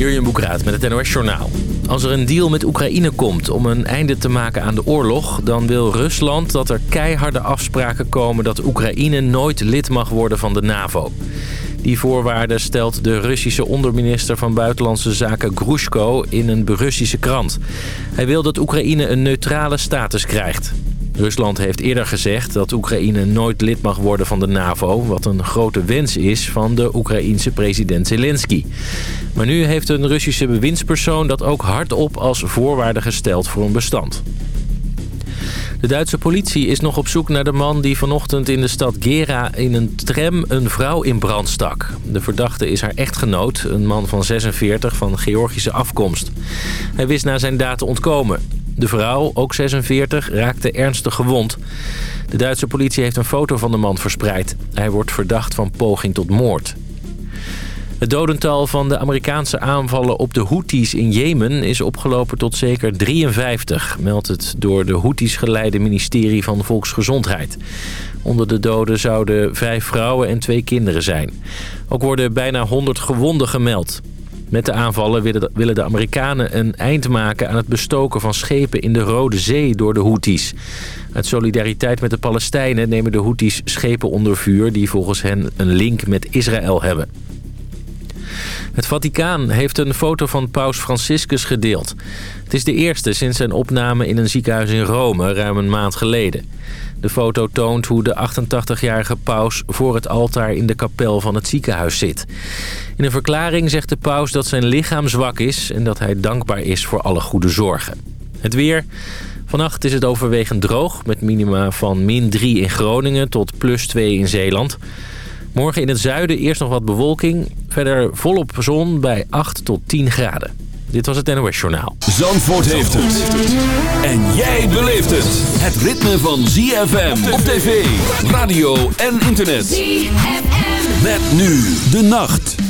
Jurjen Boekraat met het NOS Journaal. Als er een deal met Oekraïne komt om een einde te maken aan de oorlog... dan wil Rusland dat er keiharde afspraken komen... dat Oekraïne nooit lid mag worden van de NAVO. Die voorwaarden stelt de Russische onderminister van Buitenlandse Zaken Grushko in een Russische krant. Hij wil dat Oekraïne een neutrale status krijgt. Rusland heeft eerder gezegd dat Oekraïne nooit lid mag worden van de NAVO... wat een grote wens is van de Oekraïense president Zelensky. Maar nu heeft een Russische bewindspersoon dat ook hardop als voorwaarde gesteld voor een bestand. De Duitse politie is nog op zoek naar de man die vanochtend in de stad Gera in een tram een vrouw in brand stak. De verdachte is haar echtgenoot, een man van 46 van Georgische afkomst. Hij wist na zijn daad te ontkomen. De vrouw, ook 46, raakte ernstig gewond. De Duitse politie heeft een foto van de man verspreid. Hij wordt verdacht van poging tot moord. Het dodental van de Amerikaanse aanvallen op de Houthis in Jemen is opgelopen tot zeker 53, meldt het door de Houthis geleide ministerie van Volksgezondheid. Onder de doden zouden vijf vrouwen en twee kinderen zijn. Ook worden bijna 100 gewonden gemeld. Met de aanvallen willen de Amerikanen een eind maken aan het bestoken van schepen in de Rode Zee door de Houthis. Uit solidariteit met de Palestijnen nemen de Houthis schepen onder vuur die volgens hen een link met Israël hebben. Het Vaticaan heeft een foto van paus Franciscus gedeeld. Het is de eerste sinds zijn opname in een ziekenhuis in Rome ruim een maand geleden. De foto toont hoe de 88-jarige paus voor het altaar in de kapel van het ziekenhuis zit. In een verklaring zegt de paus dat zijn lichaam zwak is... en dat hij dankbaar is voor alle goede zorgen. Het weer... Vannacht is het overwegend droog met minima van min 3 in Groningen tot plus 2 in Zeeland. Morgen in het zuiden eerst nog wat bewolking. Verder volop zon bij 8 tot 10 graden. Dit was het NOS Journaal. Zandvoort heeft het. En jij beleeft het. Het ritme van ZFM op tv, radio en internet. ZFM. Met nu de nacht.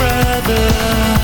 brother.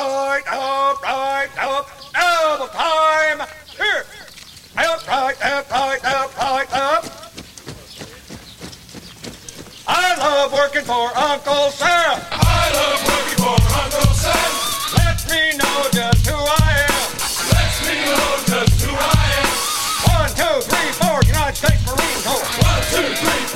right up, right up, double time. Here. Out, right up, right up, right up. I love working for Uncle Sam. I love working for Uncle Sam. Let me know just who I am. Let me know just who I am. One, two, three, four, United States Marine Corps. One, two, three,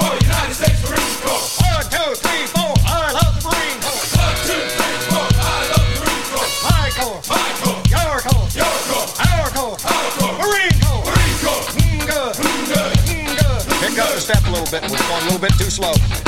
bit was going a little bit too slow.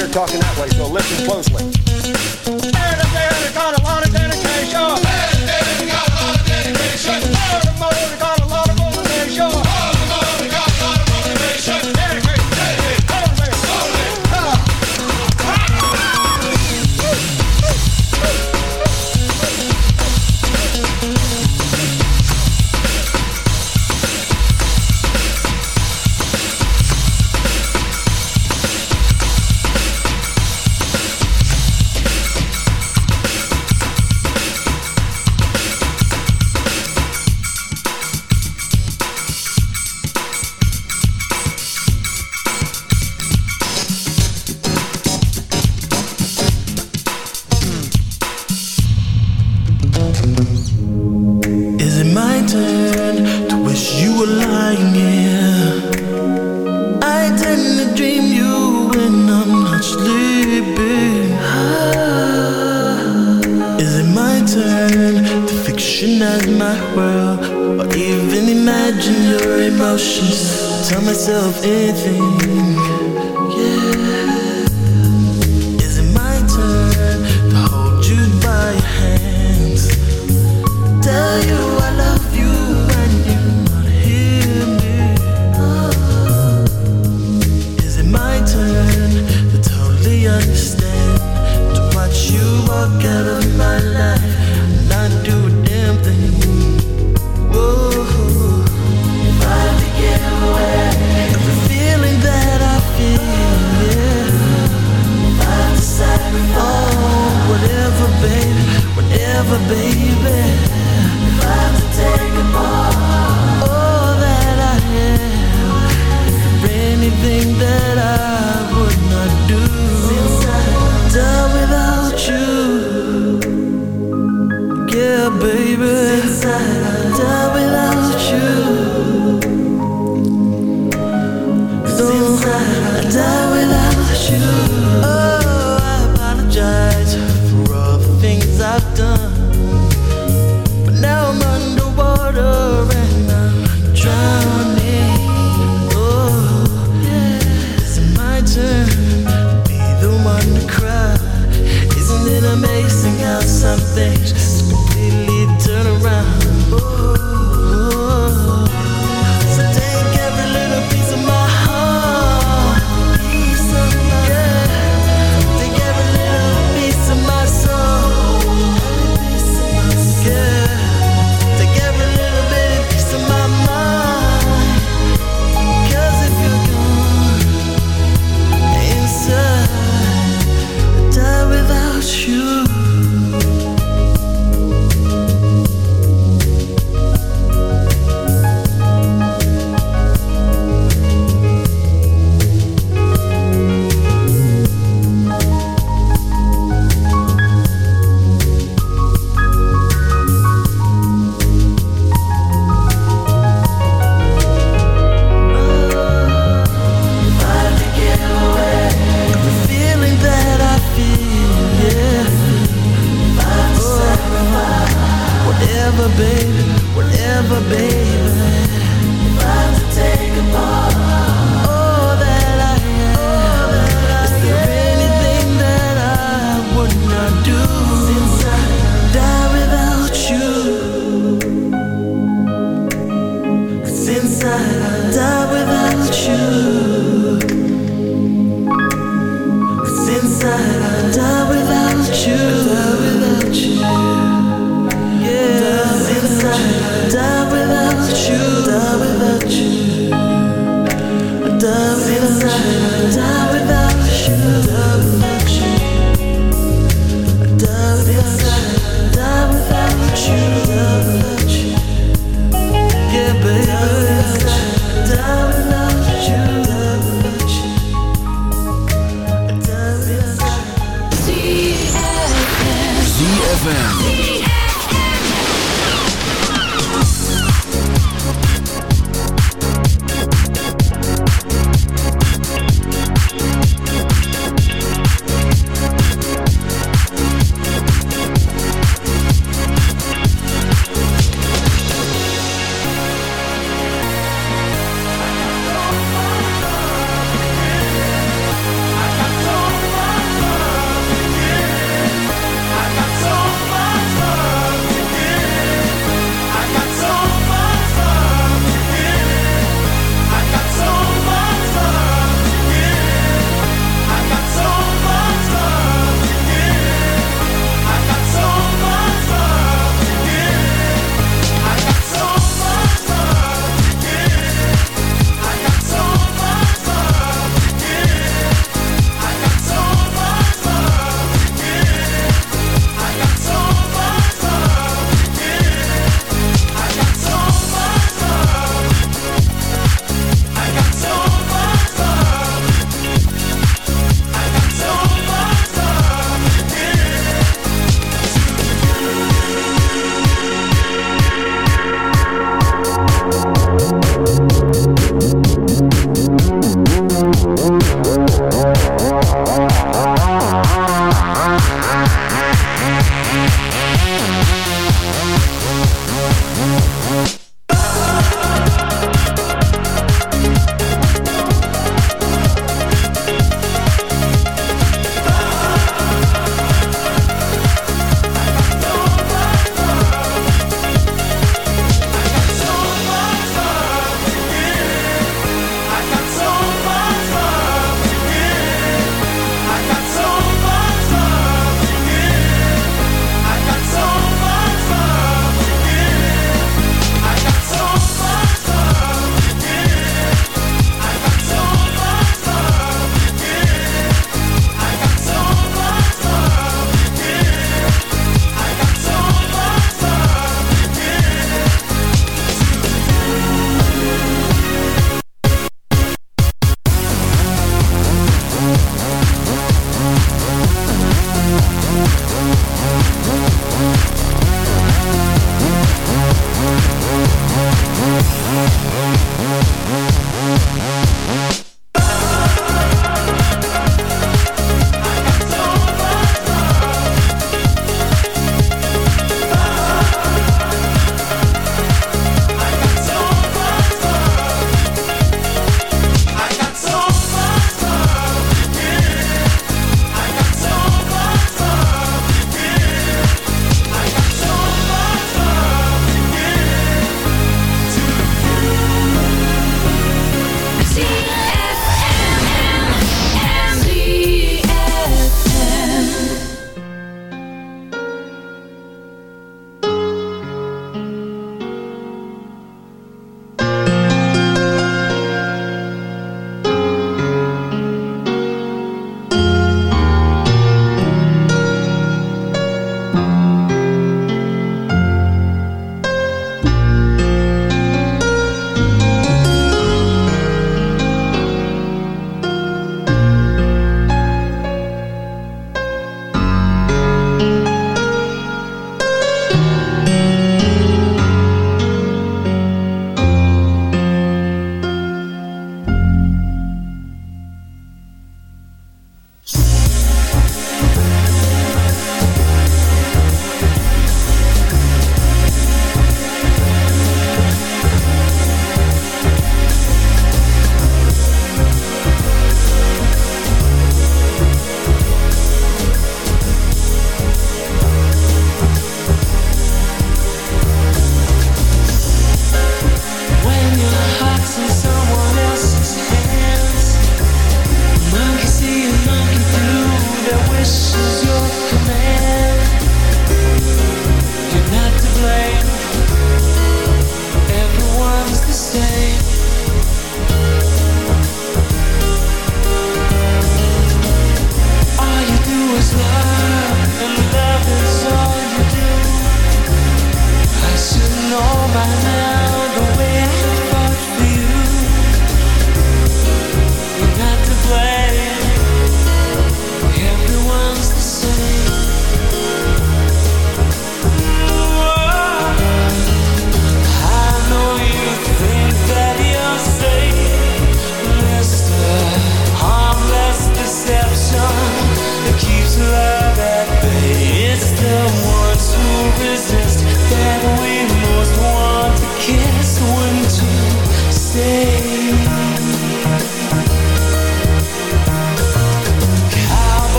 Here talking that way, so listen closely. baby, whatever, baby.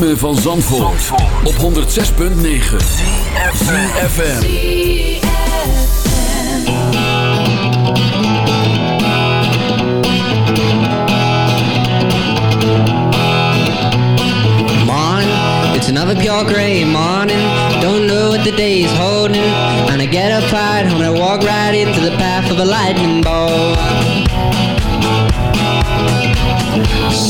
ritme van Zandvoort, op 106.9 CFFM Morning, it's another pure gray morning. Don't know what the day is holding. And I get up right, when I walk right into the path of a lightning ball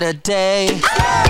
Better day.